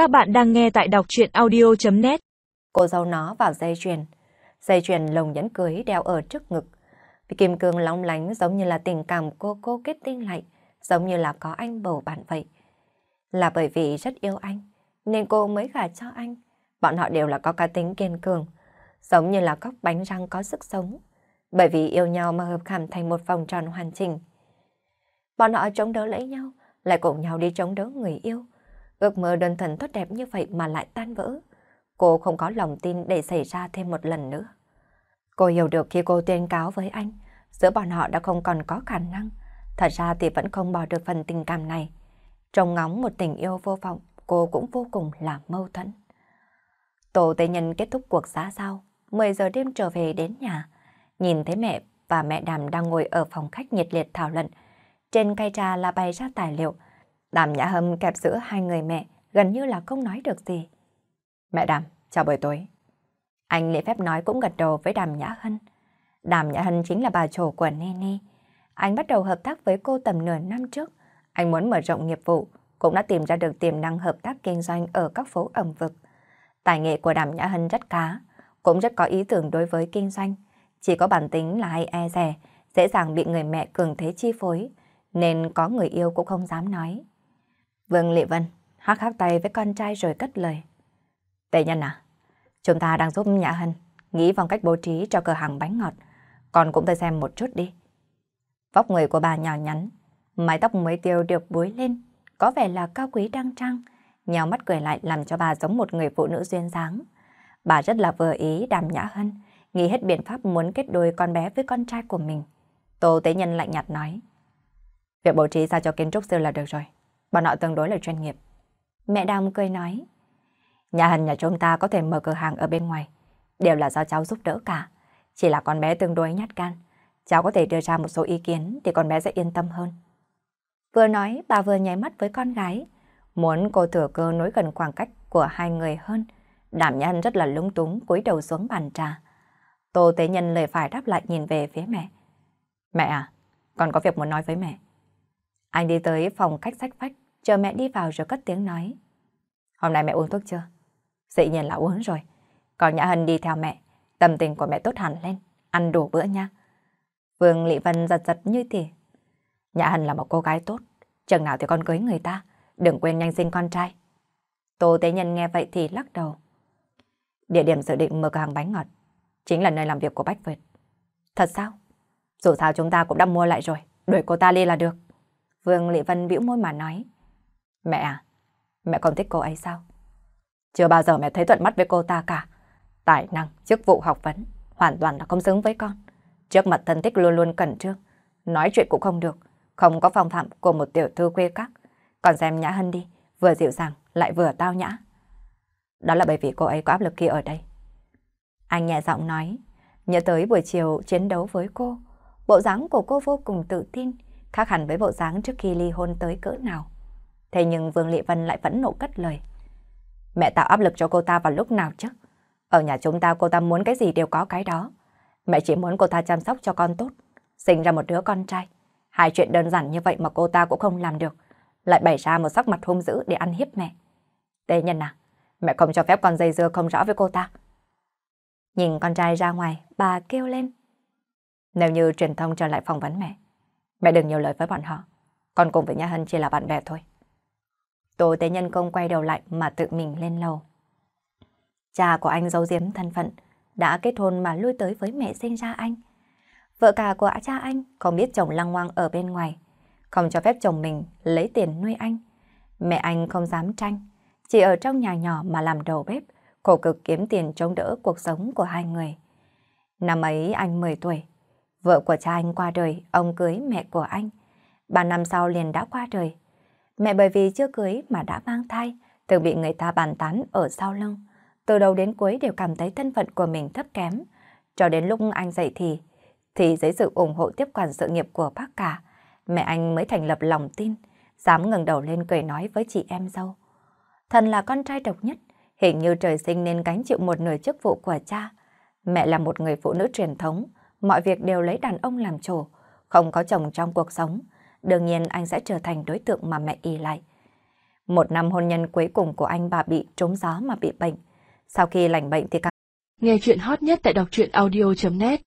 Các bạn đang nghe tại đọc truyện audio.net Cô giấu nó vào dây chuyền. Dây chuyền lồng nhẫn cưới đeo ở trước ngực. Vì kim cương lóng lánh giống như là tình cảm cô cô kết tinh lạnh, giống như là có anh bầu bạn vậy. Là bởi vì rất yêu anh, nên cô mới gả cho anh. Bọn họ đều là có cá tính kiên cường, giống như là cốc bánh răng có sức sống. Bởi vì yêu nhau mà hợp cảm thành một vòng tròn hoàn chỉnh. Bọn họ chống đỡ lấy nhau, lại cùng nhau đi chống đỡ người yêu. Ước mơ đơn thuần tốt đẹp như vậy mà lại tan vỡ. Cô không có lòng tin để xảy ra thêm một lần nữa. Cô hiểu được khi cô tuyên cáo với anh, giữa bọn họ đã không còn có khả năng. Thật ra thì vẫn không bỏ được phần tình cảm này. Trông ngóng một tình yêu vô vọng, cô cũng vô cùng là mâu thuẫn. Tổ tế nhân kết thúc cuộc giá giao, 10 giờ đêm trở về đến nhà. Nhìn thấy mẹ và mẹ đàm đang ngồi ở phòng khách nhiệt liệt thảo luận. Trên cây trà là bày ra tài liệu. Đàm nhã hâm kẹp giữa hai người mẹ, gần như là không nói được gì. Mẹ đàm, chào buổi tối. Anh lễ phép nói cũng gật đầu với đàm nhã hân. Đàm nhã hân chính là bà chủ của Nene. Anh bắt đầu hợp tác với cô tầm nửa năm trước. Anh muốn mở rộng nghiệp vụ, cũng đã tìm ra được tiềm năng hợp tác kinh doanh ở các phố ẩm vực. Tài nghệ của Đàm Nhã Hân rất cá cũng rất có ý tưởng đối với kinh doanh. Chỉ có bản tính là hay e rè, dễ dàng bị người mẹ cường thế chi phối, nên có người yêu cũng không dám nói. Vương Lệ Vân hắc hắc tay với con trai rồi cất lời. Tề nhân à, chúng ta đang giúp Nhã Hân nghĩ vòng cách bố trí cho cửa hàng bánh ngọt, còn cũng tới xem một chút đi. Vóc người của bà nhỏ nhắn, mái tóc mới tiêu được búi lên, có vẻ là cao quý đăng trăng, nhào mắt cười lại làm cho bà giống một người phụ nữ duyên dáng. Bà rất là vừa ý đàm nhã hân, nghĩ hết biện pháp muốn kết đôi con bé với con trai của mình. Tô Tế Nhân lạnh nhạt nói. Việc bố trí sao cho kiến trúc sư là được rồi. Bọn họ tương đối là chuyên nghiệp. Mẹ Đàm cười nói. Nhà hình nhà chúng ta có thể mở cửa hàng ở bên ngoài. Đều là do cháu giúp đỡ cả. Chỉ là con bé tương đối nhát gan. Cháu có thể đưa ra một số ý kiến thì con bé sẽ yên tâm hơn. Vừa nói, bà vừa nháy mắt với con gái. Muốn cô thừa cơ nối gần khoảng cách của hai người hơn. Đảm nhân rất là lung túng cúi đầu xuống bàn trà. Tô Tế Nhân lời phải đáp lại nhìn về phía mẹ. Mẹ à, con có việc muốn nói với mẹ. Anh đi tới phòng cách sách phách, chờ mẹ đi vào rồi cất tiếng nói. Hôm nay mẹ uống thuốc chưa? Dĩ nhiên là uống rồi. Còn Nhã Hân đi theo mẹ, tâm tình của mẹ tốt hẳn lên, ăn đủ bữa nha. Vương Lị Vân giật giật như tỉ. Nhã Hân là một cô gái tốt, chừng nào thì con cưới người ta, đừng quên nhanh sinh con trai. Tô Tế Nhân nghe vậy thì lắc đầu. Địa điểm dự định mở cửa hàng bánh ngọt chính là nơi làm việc của Bách Việt. Thật sao? Dù sao chúng ta cũng đã mua lại rồi, đuổi cô ta đi là được. Vương Lệ Vân bĩu môi mà nói. Mẹ à, mẹ còn thích cô ấy sao? Chưa bao giờ mẹ thấy thuận mắt với cô ta cả. Tài năng, chức vụ học vấn, hoàn toàn là không xứng với con. Trước mặt thân thích luôn luôn cẩn trương, nói chuyện cũng không được, không có phong phạm của một tiểu thư quê các. Còn xem Nhã Hân đi, vừa dịu dàng lại vừa tao nhã. Đó là bởi vì cô ấy có áp lực kia ở đây. Anh nhẹ giọng nói, nhớ tới buổi chiều chiến đấu với cô. Bộ dáng của cô vô cùng tự tin, khác hẳn với bộ dáng trước khi ly hôn tới cỡ nào. Thế nhưng Vương Lệ Vân lại vẫn nộ cất lời. Mẹ tạo áp lực cho cô ta vào lúc nào chứ? Ở nhà chúng ta cô ta muốn cái gì đều có cái đó. Mẹ chỉ muốn cô ta chăm sóc cho con tốt, sinh ra một đứa con trai. Hai chuyện đơn giản như vậy mà cô ta cũng không làm được. Lại bày ra một sắc mặt hung dữ để ăn hiếp mẹ. Tê nhân à, mẹ không cho phép con dây dưa không rõ với cô ta. Nhìn con trai ra ngoài, bà kêu lên. Nếu như truyền thông trở lại phỏng vấn mẹ, mẹ đừng nhiều lời với bọn họ. Con cùng với Nha Hân chỉ là bạn bè thôi. Tô Tế Nhân Công quay đầu lại mà tự mình lên lầu. Cha của anh giấu giếm thân phận, đã kết hôn mà lui tới với mẹ sinh ra anh. Vợ cả của cha anh không biết chồng lăng ngoang ở bên ngoài, không cho phép chồng mình lấy tiền nuôi anh. Mẹ anh không dám tranh, chỉ ở trong nhà nhỏ mà làm đầu bếp, khổ cực kiếm tiền chống đỡ cuộc sống của hai người. Năm ấy anh 10 tuổi, vợ của cha anh qua đời, ông cưới mẹ của anh. Ba năm sau liền đã qua đời. Mẹ bởi vì chưa cưới mà đã mang thai, thường bị người ta bàn tán ở sau lưng. Từ đầu đến cuối đều cảm thấy thân phận của mình thấp kém. Cho đến lúc anh dậy thì, thì dưới sự ủng hộ tiếp quản sự nghiệp của bác cả, mẹ anh mới thành lập lòng tin, dám ngẩng đầu lên cười nói với chị em dâu. Thần là con trai độc nhất, hình như trời sinh nên gánh chịu một nửa chức vụ của cha. Mẹ là một người phụ nữ truyền thống, mọi việc đều lấy đàn ông làm chủ, không có chồng trong cuộc sống. Đương nhiên anh sẽ trở thành đối tượng mà mẹ y lại. Một năm hôn nhân cuối cùng của anh bà bị trúng gió mà bị bệnh. Sau khi lành bệnh thì cả... Nghe chuyện hot nhất tại đọc truyện audio.net